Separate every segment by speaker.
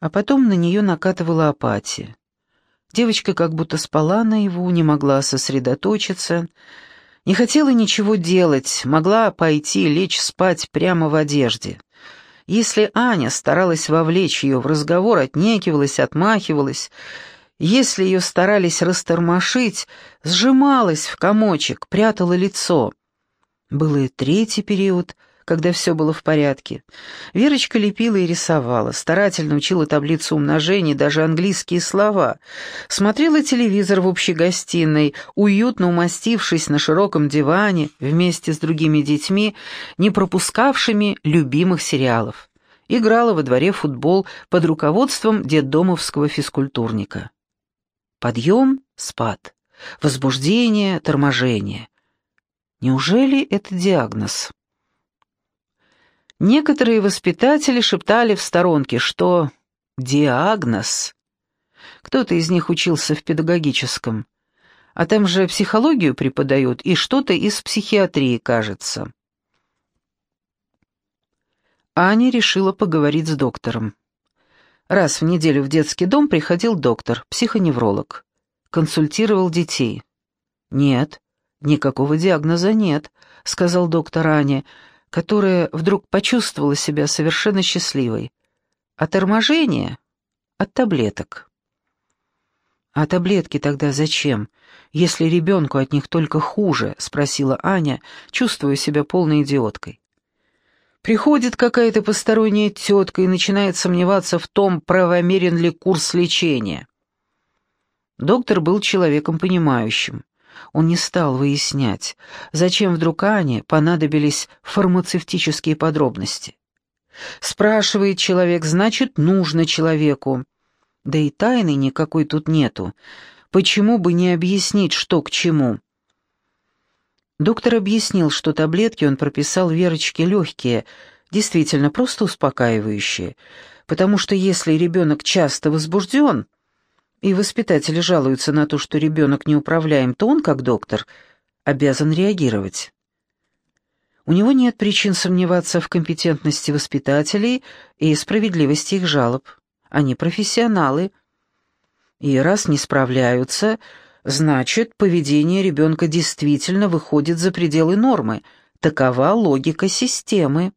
Speaker 1: А потом на нее накатывала апатия. Девочка как будто спала наяву, не могла сосредоточиться, не хотела ничего делать, могла пойти лечь спать прямо в одежде. Если Аня старалась вовлечь ее в разговор, отнекивалась, отмахивалась, если ее старались растормошить, сжималась в комочек, прятала лицо. Был и третий период, когда все было в порядке. Верочка лепила и рисовала, старательно учила таблицу умножений, даже английские слова. Смотрела телевизор в общей гостиной, уютно умастившись на широком диване вместе с другими детьми, не пропускавшими любимых сериалов. Играла во дворе футбол под руководством детдомовского физкультурника. Подъем, спад, возбуждение, торможение. Неужели это диагноз? Некоторые воспитатели шептали в сторонке, что диагноз. Кто-то из них учился в педагогическом, а там же психологию преподают и что-то из психиатрии, кажется. Аня решила поговорить с доктором. Раз в неделю в детский дом приходил доктор, психоневролог. Консультировал детей. «Нет, никакого диагноза нет», — сказал доктор Аня, которая вдруг почувствовала себя совершенно счастливой. А торможение — от таблеток. «А таблетки тогда зачем, если ребенку от них только хуже?» — спросила Аня, чувствуя себя полной идиоткой. Приходит какая-то посторонняя тетка и начинает сомневаться в том, правомерен ли курс лечения. Доктор был человеком понимающим. Он не стал выяснять, зачем вдруг Ане понадобились фармацевтические подробности. Спрашивает человек, значит, нужно человеку. Да и тайны никакой тут нету. Почему бы не объяснить, что к чему? Доктор объяснил, что таблетки он прописал Верочке легкие, действительно просто успокаивающие, потому что если ребенок часто возбужден, и воспитатели жалуются на то, что ребенок неуправляем, то он, как доктор, обязан реагировать. У него нет причин сомневаться в компетентности воспитателей и справедливости их жалоб. Они профессионалы. И раз не справляются, значит, поведение ребенка действительно выходит за пределы нормы. Такова логика системы.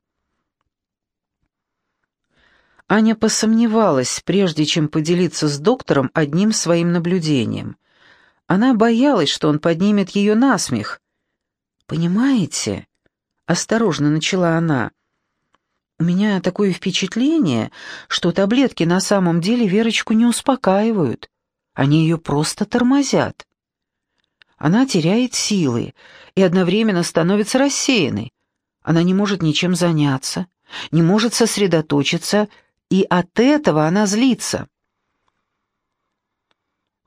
Speaker 1: Аня посомневалась, прежде чем поделиться с доктором одним своим наблюдением. Она боялась, что он поднимет ее на смех. «Понимаете?» — осторожно начала она. «У меня такое впечатление, что таблетки на самом деле Верочку не успокаивают. Они ее просто тормозят. Она теряет силы и одновременно становится рассеянной. Она не может ничем заняться, не может сосредоточиться, и от этого она злится.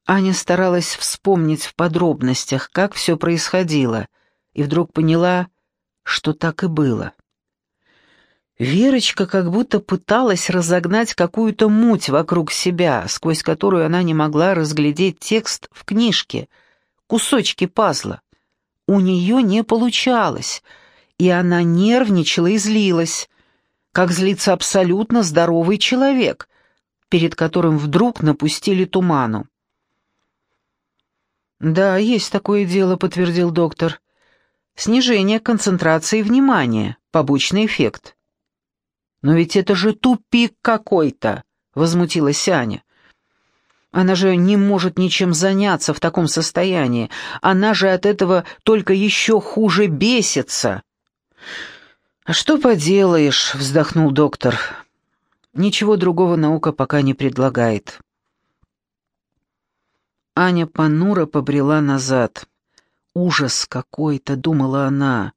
Speaker 1: Аня старалась вспомнить в подробностях, как все происходило, и вдруг поняла, что так и было. Верочка как будто пыталась разогнать какую-то муть вокруг себя, сквозь которую она не могла разглядеть текст в книжке, кусочки пазла. У нее не получалось, и она нервничала и злилась, как злится абсолютно здоровый человек, перед которым вдруг напустили туману. «Да, есть такое дело», — подтвердил доктор. «Снижение концентрации внимания, побочный эффект». «Но ведь это же тупик какой-то», — возмутилась Аня. «Она же не может ничем заняться в таком состоянии. Она же от этого только еще хуже бесится». «А что поделаешь?» — вздохнул доктор. «Ничего другого наука пока не предлагает». Аня понуро побрела назад. «Ужас какой-то», — думала она.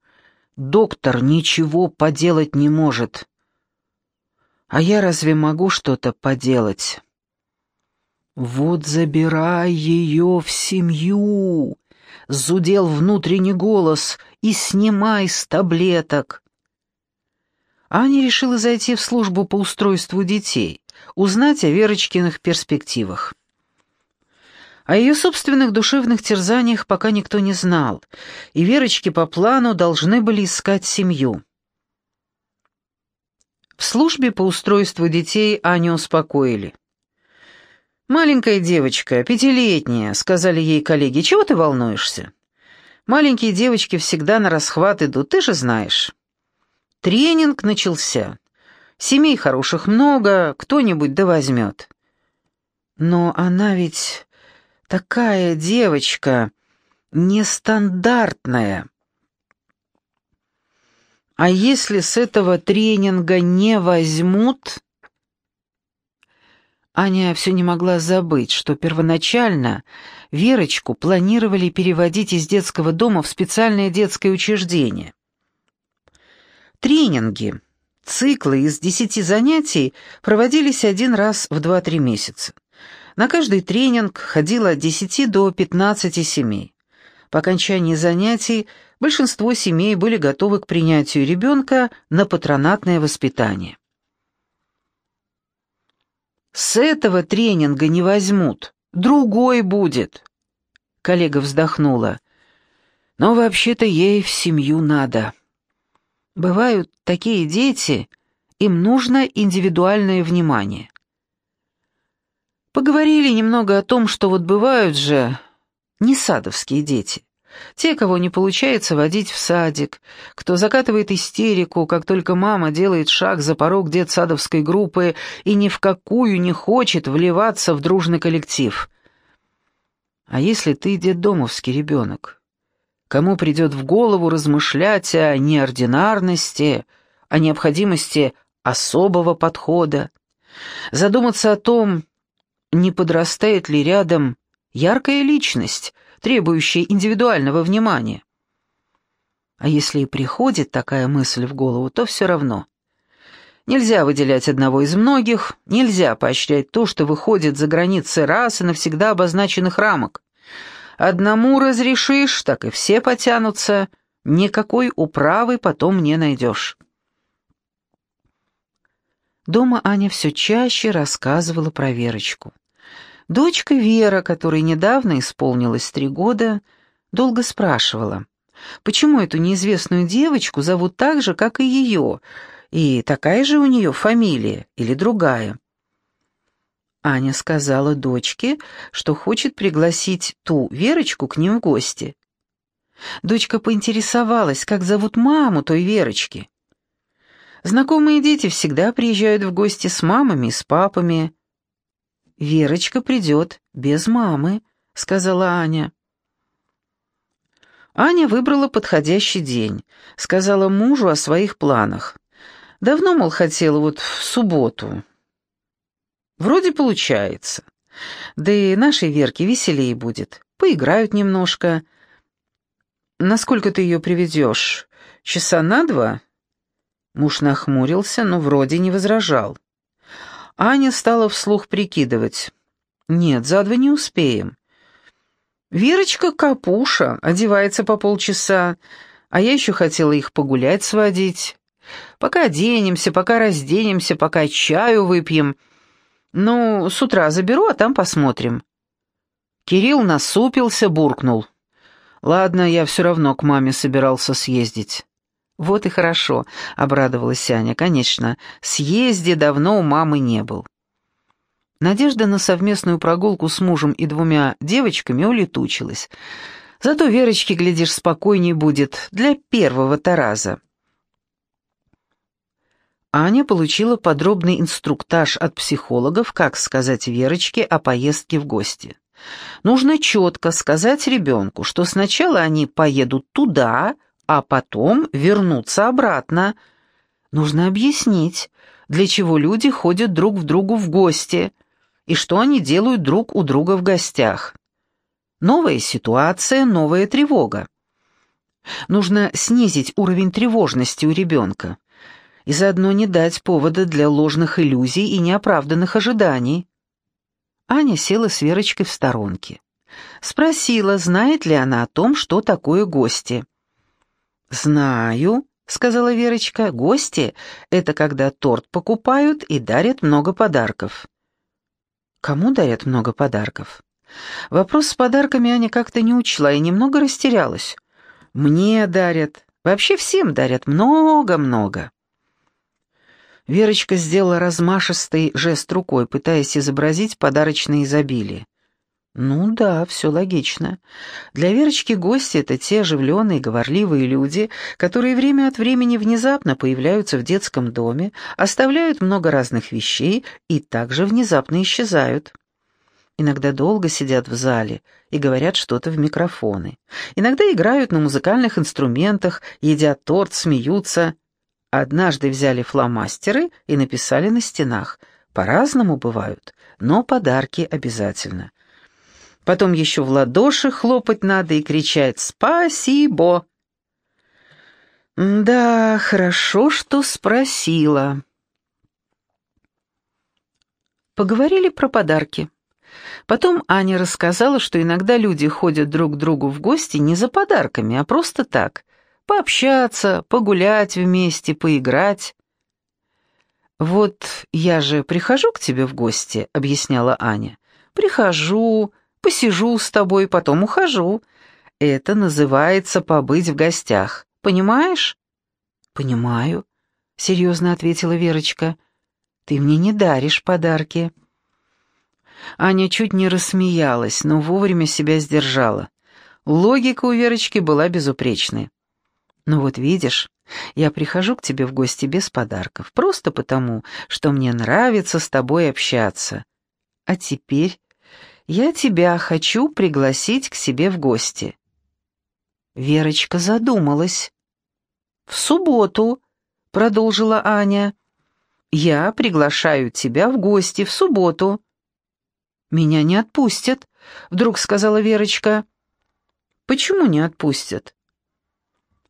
Speaker 1: «Доктор ничего поделать не может». «А я разве могу что-то поделать?» «Вот забирай ее в семью!» — зудел внутренний голос. «И снимай с таблеток!» Аня решила зайти в службу по устройству детей, узнать о Верочкиных перспективах. О ее собственных душевных терзаниях пока никто не знал, и Верочки по плану должны были искать семью. В службе по устройству детей Аню успокоили. «Маленькая девочка, пятилетняя», — сказали ей коллеги, — «чего ты волнуешься? Маленькие девочки всегда на расхват идут, ты же знаешь». Тренинг начался. Семей хороших много, кто-нибудь да возьмет. Но она ведь такая девочка нестандартная. А если с этого тренинга не возьмут... Аня все не могла забыть, что первоначально Верочку планировали переводить из детского дома в специальное детское учреждение. Тренинги, циклы из десяти занятий проводились один раз в два-три месяца. На каждый тренинг ходило от 10 до 15 семей. По окончании занятий большинство семей были готовы к принятию ребенка на патронатное воспитание. «С этого тренинга не возьмут, другой будет», — коллега вздохнула. «Но вообще-то ей в семью надо. Бывают такие дети, им нужно индивидуальное внимание. Поговорили немного о том, что вот бывают же не садовские дети. Те, кого не получается водить в садик, кто закатывает истерику, как только мама делает шаг за порог детсадовской группы и ни в какую не хочет вливаться в дружный коллектив. А если ты детдомовский ребенок? Кому придет в голову размышлять о неординарности, о необходимости особого подхода? Задуматься о том, не подрастает ли рядом яркая личность, требующая индивидуального внимания. А если и приходит такая мысль в голову, то все равно. Нельзя выделять одного из многих, нельзя поощрять то, что выходит за границы раз и навсегда обозначенных рамок. Одному разрешишь, так и все потянутся, никакой управы потом не найдешь. Дома Аня все чаще рассказывала про Верочку. Дочка Вера, которой недавно исполнилось три года, долго спрашивала, почему эту неизвестную девочку зовут так же, как и ее, и такая же у нее фамилия или другая. Аня сказала дочке, что хочет пригласить ту Верочку к ним в гости. Дочка поинтересовалась, как зовут маму той Верочки. Знакомые дети всегда приезжают в гости с мамами и с папами, Верочка придет без мамы», — сказала Аня. Аня выбрала подходящий день, сказала мужу о своих планах. Давно, мол, хотела вот в субботу. Вроде получается. Да и нашей Верке веселее будет. Поиграют немножко. Насколько ты ее приведешь? Часа на два? Муж нахмурился, но вроде не возражал. Аня стала вслух прикидывать. «Нет, за два не успеем. Верочка Капуша одевается по полчаса, а я еще хотела их погулять сводить. Пока оденемся, пока разденемся, пока чаю выпьем. Ну, с утра заберу, а там посмотрим». Кирилл насупился, буркнул. «Ладно, я все равно к маме собирался съездить». «Вот и хорошо», — обрадовалась Аня. «Конечно, съезде давно у мамы не был». Надежда на совместную прогулку с мужем и двумя девочками улетучилась. Зато Верочке, глядишь, спокойней будет для первого-то раза. Аня получила подробный инструктаж от психологов, как сказать Верочке о поездке в гости. Нужно четко сказать ребенку, что сначала они поедут туда, а потом вернуться обратно. Нужно объяснить, для чего люди ходят друг в другу в гости и что они делают друг у друга в гостях. Новая ситуация, новая тревога. Нужно снизить уровень тревожности у ребенка и заодно не дать повода для ложных иллюзий и неоправданных ожиданий. Аня села с Верочкой в сторонке. Спросила, знает ли она о том, что такое гости. «Знаю», — сказала Верочка, — «гости — это когда торт покупают и дарят много подарков». «Кому дарят много подарков?» Вопрос с подарками Аня как-то не учла и немного растерялась. «Мне дарят. Вообще всем дарят много-много». Верочка сделала размашистый жест рукой, пытаясь изобразить подарочное изобилие. Ну да, все логично. Для Верочки гости — это те оживленные, говорливые люди, которые время от времени внезапно появляются в детском доме, оставляют много разных вещей и также внезапно исчезают. Иногда долго сидят в зале и говорят что-то в микрофоны. Иногда играют на музыкальных инструментах, едят торт, смеются. Однажды взяли фломастеры и написали на стенах. По-разному бывают, но подарки обязательно. Потом еще в ладоши хлопать надо и кричать «Спасибо!». Да, хорошо, что спросила. Поговорили про подарки. Потом Аня рассказала, что иногда люди ходят друг к другу в гости не за подарками, а просто так. Пообщаться, погулять вместе, поиграть. «Вот я же прихожу к тебе в гости», — объясняла Аня. «Прихожу, посижу с тобой, потом ухожу. Это называется побыть в гостях. Понимаешь?» «Понимаю», — серьезно ответила Верочка. «Ты мне не даришь подарки». Аня чуть не рассмеялась, но вовремя себя сдержала. Логика у Верочки была безупречной. «Ну вот видишь, я прихожу к тебе в гости без подарков, просто потому, что мне нравится с тобой общаться. А теперь я тебя хочу пригласить к себе в гости». Верочка задумалась. «В субботу», — продолжила Аня. «Я приглашаю тебя в гости в субботу». «Меня не отпустят», — вдруг сказала Верочка. «Почему не отпустят?»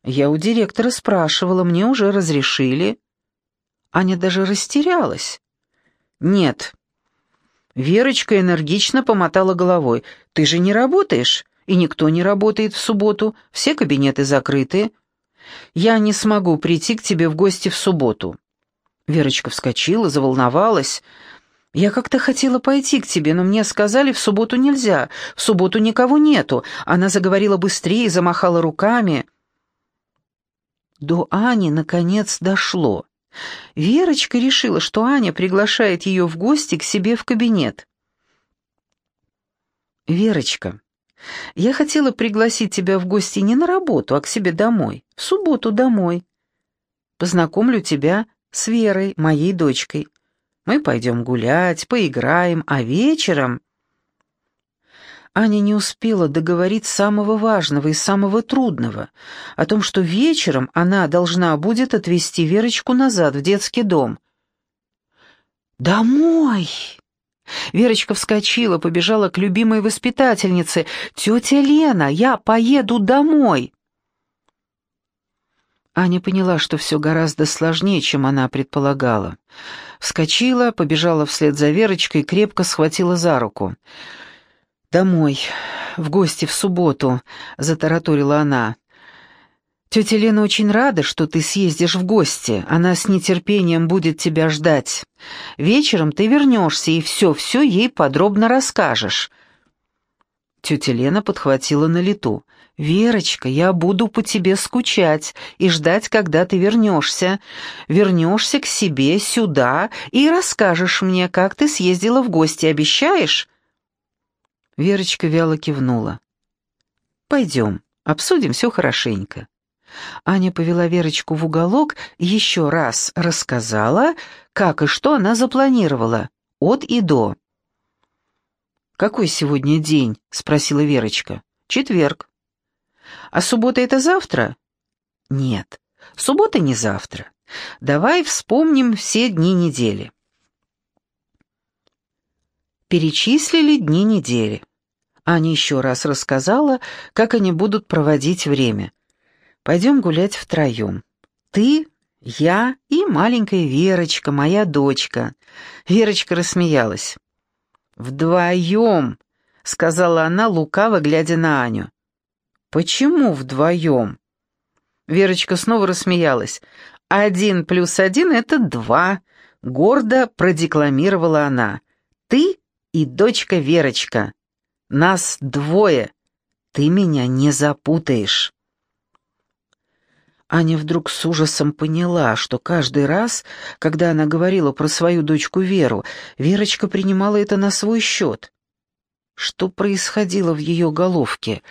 Speaker 1: «Я у директора спрашивала, мне уже разрешили». Аня даже растерялась. «Нет, Верочка энергично помотала головой. «Ты же не работаешь, и никто не работает в субботу, все кабинеты закрыты. Я не смогу прийти к тебе в гости в субботу». Верочка вскочила, заволновалась. «Я как-то хотела пойти к тебе, но мне сказали, в субботу нельзя, в субботу никого нету». Она заговорила быстрее, замахала руками. До Ани, наконец, дошло. Верочка решила, что Аня приглашает ее в гости к себе в кабинет. «Верочка, я хотела пригласить тебя в гости не на работу, а к себе домой, в субботу домой. Познакомлю тебя с Верой, моей дочкой. Мы пойдем гулять, поиграем, а вечером...» Аня не успела договорить самого важного и самого трудного, о том, что вечером она должна будет отвезти Верочку назад в детский дом. «Домой!» Верочка вскочила, побежала к любимой воспитательнице. «Тетя Лена, я поеду домой!» Аня поняла, что все гораздо сложнее, чем она предполагала. Вскочила, побежала вслед за Верочкой и крепко схватила за руку. «Домой, в гости в субботу», — затараторила она. «Тетя Лена очень рада, что ты съездишь в гости. Она с нетерпением будет тебя ждать. Вечером ты вернешься и все-все ей подробно расскажешь». Тетя Лена подхватила на лету. «Верочка, я буду по тебе скучать и ждать, когда ты вернешься. Вернешься к себе сюда и расскажешь мне, как ты съездила в гости, обещаешь?» Верочка вяло кивнула. «Пойдем, обсудим все хорошенько». Аня повела Верочку в уголок и еще раз рассказала, как и что она запланировала, от и до. «Какой сегодня день?» — спросила Верочка. «Четверг». «А суббота — это завтра?» «Нет, суббота не завтра. Давай вспомним все дни недели». Перечислили дни недели. Аня еще раз рассказала, как они будут проводить время. «Пойдем гулять втроем. Ты, я и маленькая Верочка, моя дочка». Верочка рассмеялась. «Вдвоем», — сказала она, лукаво глядя на Аню. «Почему вдвоем?» Верочка снова рассмеялась. «Один плюс один — это два», — гордо продекламировала она. «Ты и дочка Верочка. Нас двое. Ты меня не запутаешь». Аня вдруг с ужасом поняла, что каждый раз, когда она говорила про свою дочку Веру, Верочка принимала это на свой счет. Что происходило в ее головке?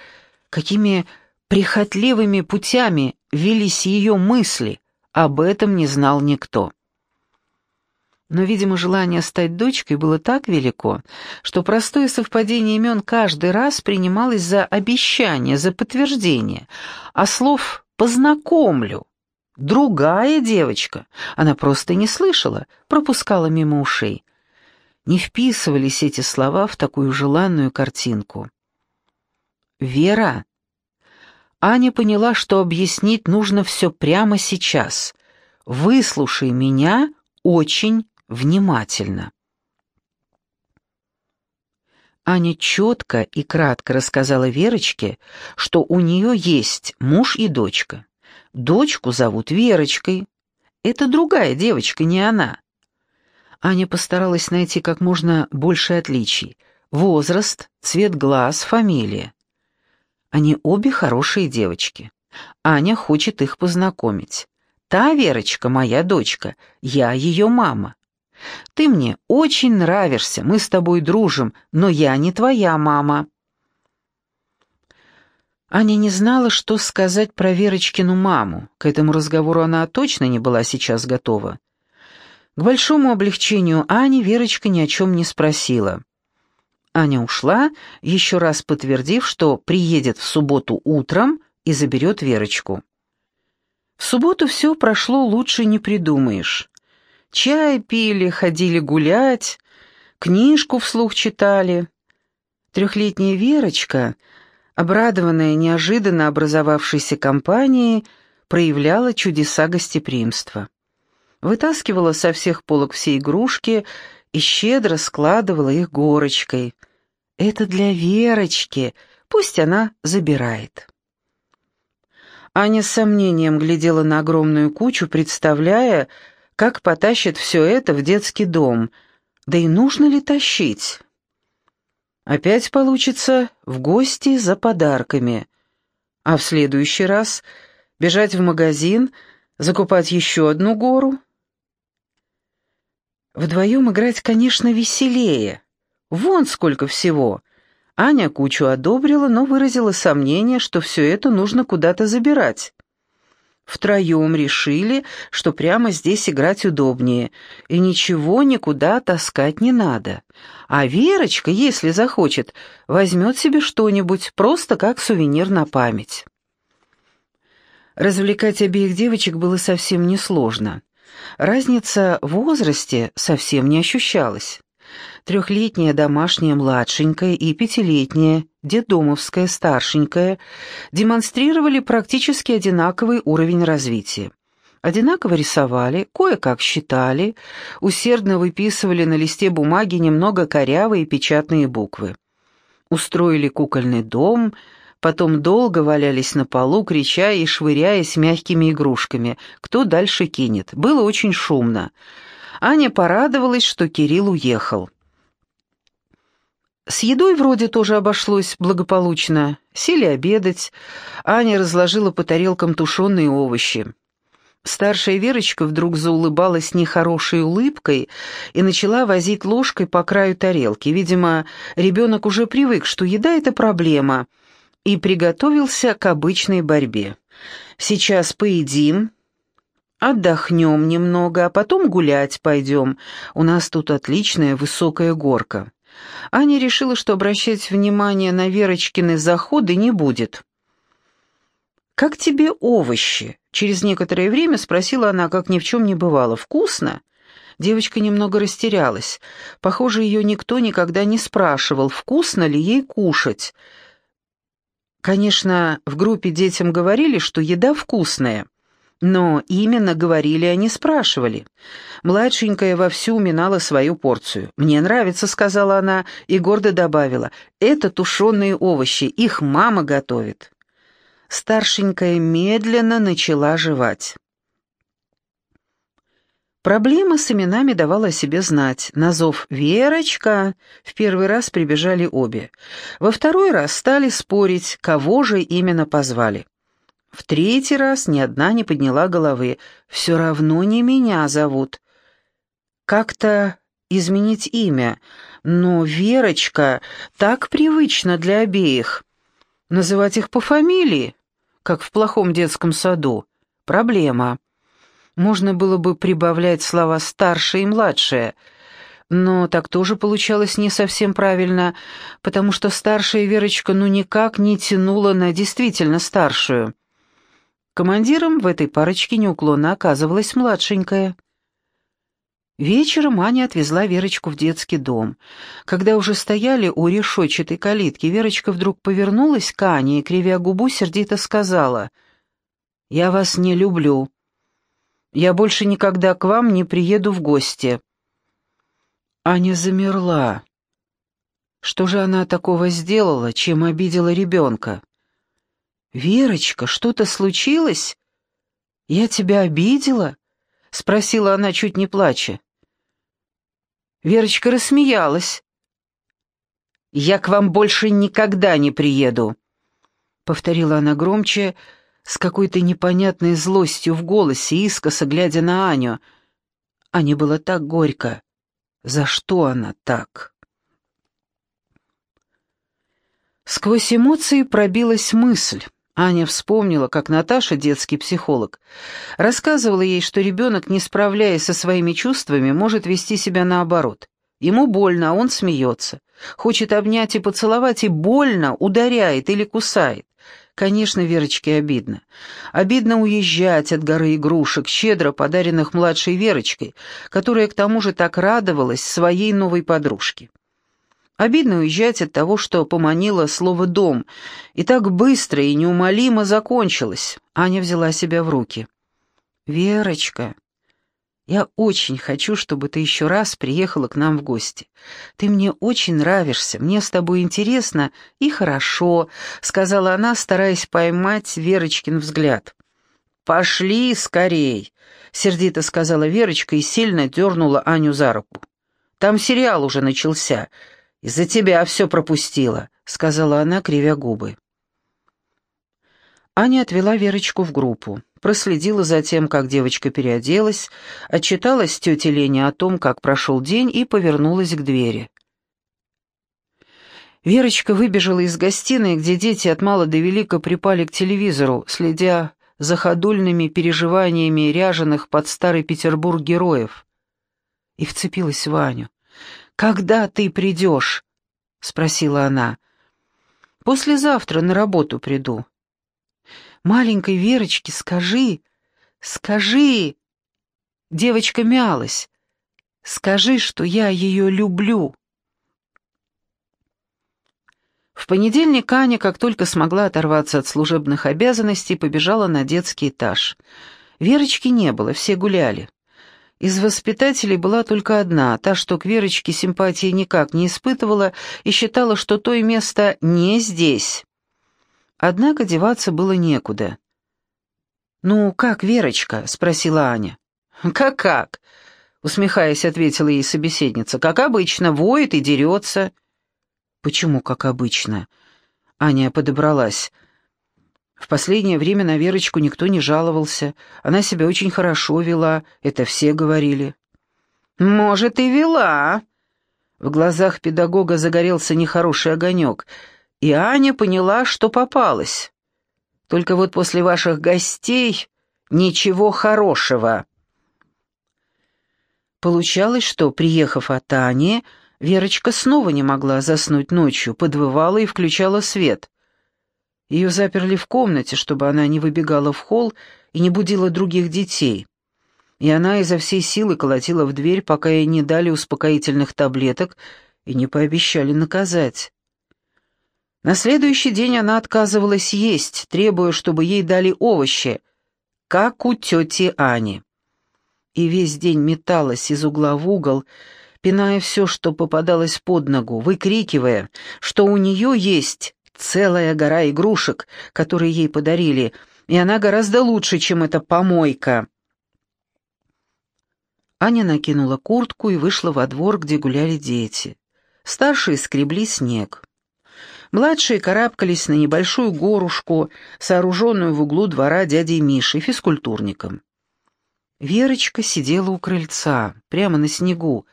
Speaker 1: Какими прихотливыми путями велись ее мысли? Об этом не знал никто. Но, видимо, желание стать дочкой было так велико, что простое совпадение имен каждый раз принималось за обещание, за подтверждение, а слов «познакомлю» другая девочка, она просто не слышала, пропускала мимо ушей. Не вписывались эти слова в такую желанную картинку. «Вера!» Аня поняла, что объяснить нужно все прямо сейчас. «Выслушай меня очень внимательно». Аня четко и кратко рассказала Верочке, что у нее есть муж и дочка. Дочку зовут Верочкой. Это другая девочка, не она. Аня постаралась найти как можно больше отличий. Возраст, цвет глаз, фамилия. Они обе хорошие девочки. Аня хочет их познакомить. Та Верочка моя дочка, я ее мама. Ты мне очень нравишься, мы с тобой дружим, но я не твоя мама». Аня не знала, что сказать про Верочкину маму. К этому разговору она точно не была сейчас готова. К большому облегчению Ани Верочка ни о чем не спросила. Аня ушла, еще раз подтвердив, что приедет в субботу утром и заберет Верочку. В субботу все прошло лучше не придумаешь. Чай пили, ходили гулять, книжку вслух читали. Трехлетняя Верочка, обрадованная неожиданно образовавшейся компанией, проявляла чудеса гостеприимства. Вытаскивала со всех полок все игрушки и щедро складывала их горочкой. «Это для Верочки, пусть она забирает». Аня с сомнением глядела на огромную кучу, представляя, как потащит все это в детский дом? Да и нужно ли тащить? Опять получится в гости за подарками. А в следующий раз бежать в магазин, закупать еще одну гору? Вдвоем играть, конечно, веселее. Вон сколько всего. Аня кучу одобрила, но выразила сомнение, что все это нужно куда-то забирать. Втроем решили, что прямо здесь играть удобнее, и ничего никуда таскать не надо. А Верочка, если захочет, возьмет себе что-нибудь, просто как сувенир на память. Развлекать обеих девочек было совсем несложно. Разница в возрасте совсем не ощущалась трехлетняя домашняя младшенькая и пятилетняя детдомовская старшенькая демонстрировали практически одинаковый уровень развития. Одинаково рисовали, кое-как считали, усердно выписывали на листе бумаги немного корявые печатные буквы. Устроили кукольный дом, потом долго валялись на полу, крича и швыряясь мягкими игрушками, кто дальше кинет. Было очень шумно. Аня порадовалась, что Кирилл уехал. С едой вроде тоже обошлось благополучно. Сели обедать. Аня разложила по тарелкам тушеные овощи. Старшая Верочка вдруг заулыбалась нехорошей улыбкой и начала возить ложкой по краю тарелки. Видимо, ребенок уже привык, что еда — это проблема, и приготовился к обычной борьбе. «Сейчас поедим, отдохнем немного, а потом гулять пойдем. У нас тут отличная высокая горка». Аня решила, что обращать внимание на Верочкины заходы не будет. «Как тебе овощи?» Через некоторое время спросила она, как ни в чем не бывало. «Вкусно?» Девочка немного растерялась. Похоже, ее никто никогда не спрашивал, вкусно ли ей кушать. Конечно, в группе детям говорили, что еда вкусная. Но именно говорили, а не спрашивали. Младшенькая вовсю уминала свою порцию. «Мне нравится», — сказала она, и гордо добавила. «Это тушеные овощи, их мама готовит». Старшенькая медленно начала жевать. Проблема с именами давала о себе знать. На зов «Верочка» в первый раз прибежали обе. Во второй раз стали спорить, кого же именно позвали. В третий раз ни одна не подняла головы. «Все равно не меня зовут. Как-то изменить имя, но Верочка так привычно для обеих. Называть их по фамилии, как в плохом детском саду, проблема. Можно было бы прибавлять слова «старшее» и «младшее», но так тоже получалось не совсем правильно, потому что старшая Верочка ну никак не тянула на действительно старшую. Командиром в этой парочке неуклонно оказывалась младшенькая. Вечером Аня отвезла Верочку в детский дом. Когда уже стояли у решетчатой калитки, Верочка вдруг повернулась к Ане и, кривя губу, сердито сказала, «Я вас не люблю. Я больше никогда к вам не приеду в гости». Аня замерла. Что же она такого сделала, чем обидела ребенка? «Верочка, что-то случилось? Я тебя обидела?» — спросила она, чуть не плача. Верочка рассмеялась. «Я к вам больше никогда не приеду», — повторила она громче, с какой-то непонятной злостью в голосе, искоса глядя на Аню. Ане было так горько. За что она так? Сквозь эмоции пробилась мысль. Аня вспомнила, как Наташа, детский психолог, рассказывала ей, что ребенок, не справляясь со своими чувствами, может вести себя наоборот. Ему больно, а он смеется. Хочет обнять и поцеловать, и больно ударяет или кусает. Конечно, Верочке обидно. Обидно уезжать от горы игрушек, щедро подаренных младшей Верочкой, которая к тому же так радовалась своей новой подружке. Обидно уезжать от того, что поманило слово «дом», и так быстро и неумолимо закончилось. Аня взяла себя в руки. «Верочка, я очень хочу, чтобы ты еще раз приехала к нам в гости. Ты мне очень нравишься, мне с тобой интересно и хорошо», — сказала она, стараясь поймать Верочкин взгляд. «Пошли скорей», — сердито сказала Верочка и сильно дернула Аню за руку. «Там сериал уже начался». «Из-за тебя все пропустила», — сказала она, кривя губы. Аня отвела Верочку в группу, проследила за тем, как девочка переоделась, отчиталась тете Лене о том, как прошел день, и повернулась к двери. Верочка выбежала из гостиной, где дети от мала до велика припали к телевизору, следя за ходульными переживаниями ряженых под старый Петербург героев, и вцепилась в Аню. «Когда ты придешь?» — спросила она. «Послезавтра на работу приду». «Маленькой Верочке скажи, скажи...» Девочка мялась. «Скажи, что я ее люблю». В понедельник Аня, как только смогла оторваться от служебных обязанностей, побежала на детский этаж. Верочки не было, все гуляли. Из воспитателей была только одна, та, что к Верочке симпатии никак не испытывала и считала, что то и место не здесь. Однако деваться было некуда. «Ну, как Верочка?» — спросила Аня. «Как-как?» — усмехаясь, ответила ей собеседница. «Как обычно, воет и дерется». «Почему как обычно?» Аня подобралась. В последнее время на Верочку никто не жаловался. Она себя очень хорошо вела, это все говорили. «Может, и вела». В глазах педагога загорелся нехороший огонек, и Аня поняла, что попалась. «Только вот после ваших гостей ничего хорошего». Получалось, что, приехав от Ани, Верочка снова не могла заснуть ночью, подвывала и включала свет. Ее заперли в комнате, чтобы она не выбегала в холл и не будила других детей. И она изо всей силы колотила в дверь, пока ей не дали успокоительных таблеток и не пообещали наказать. На следующий день она отказывалась есть, требуя, чтобы ей дали овощи, как у тети Ани. И весь день металась из угла в угол, пиная все, что попадалось под ногу, выкрикивая, что у нее есть целая гора игрушек, которые ей подарили, и она гораздо лучше, чем эта помойка. Аня накинула куртку и вышла во двор, где гуляли дети. Старшие скребли снег. Младшие карабкались на небольшую горушку, сооруженную в углу двора дядей Миши, физкультурником. Верочка сидела у крыльца, прямо на снегу,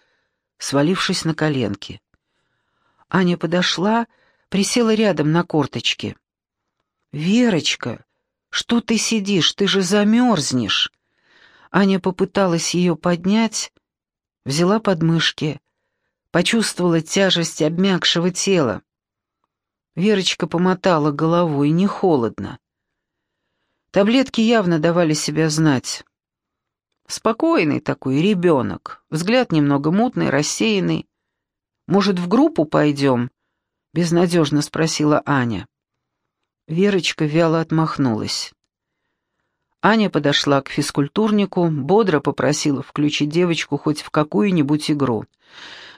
Speaker 1: свалившись на коленки. Аня подошла, присела рядом на корточки. «Верочка, что ты сидишь? Ты же замерзнешь!» Аня попыталась ее поднять, взяла подмышки, почувствовала тяжесть обмякшего тела. Верочка помотала головой, не холодно. Таблетки явно давали себя знать. Спокойный такой ребенок, взгляд немного мутный, рассеянный. «Может, в группу пойдем?» — безнадежно спросила Аня. Верочка вяло отмахнулась. Аня подошла к физкультурнику, бодро попросила включить девочку хоть в какую-нибудь игру.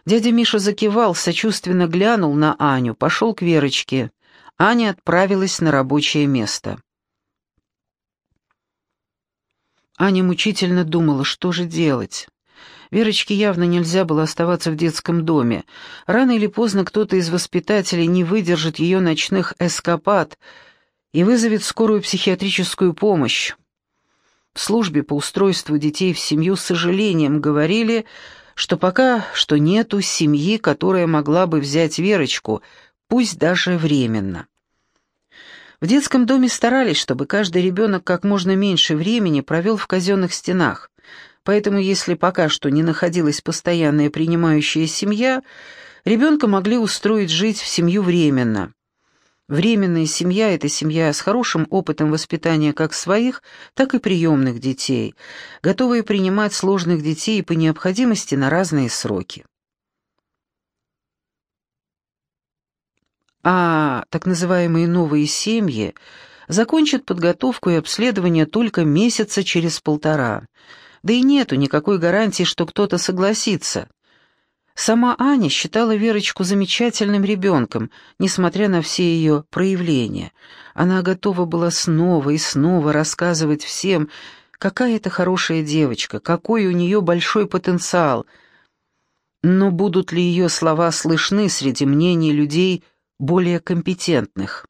Speaker 1: Дядя Миша закивал, сочувственно глянул на Аню, пошел к Верочке. Аня отправилась на рабочее место. Аня мучительно думала, что же делать. Верочке явно нельзя было оставаться в детском доме. Рано или поздно кто-то из воспитателей не выдержит ее ночных эскапад и вызовет скорую психиатрическую помощь. В службе по устройству детей в семью с сожалением говорили, что пока что нету семьи, которая могла бы взять Верочку, пусть даже временно. В детском доме старались, чтобы каждый ребенок как можно меньше времени провел в казенных стенах, поэтому если пока что не находилась постоянная принимающая семья, ребенка могли устроить жить в семью временно. Временная семья — это семья с хорошим опытом воспитания как своих, так и приемных детей, готовые принимать сложных детей по необходимости на разные сроки. А так называемые новые семьи закончат подготовку и обследование только месяца через полтора. Да и нету никакой гарантии, что кто-то согласится. Сама Аня считала Верочку замечательным ребенком, несмотря на все ее проявления. Она готова была снова и снова рассказывать всем, какая это хорошая девочка, какой у нее большой потенциал. Но будут ли ее слова слышны среди мнений людей более компетентных?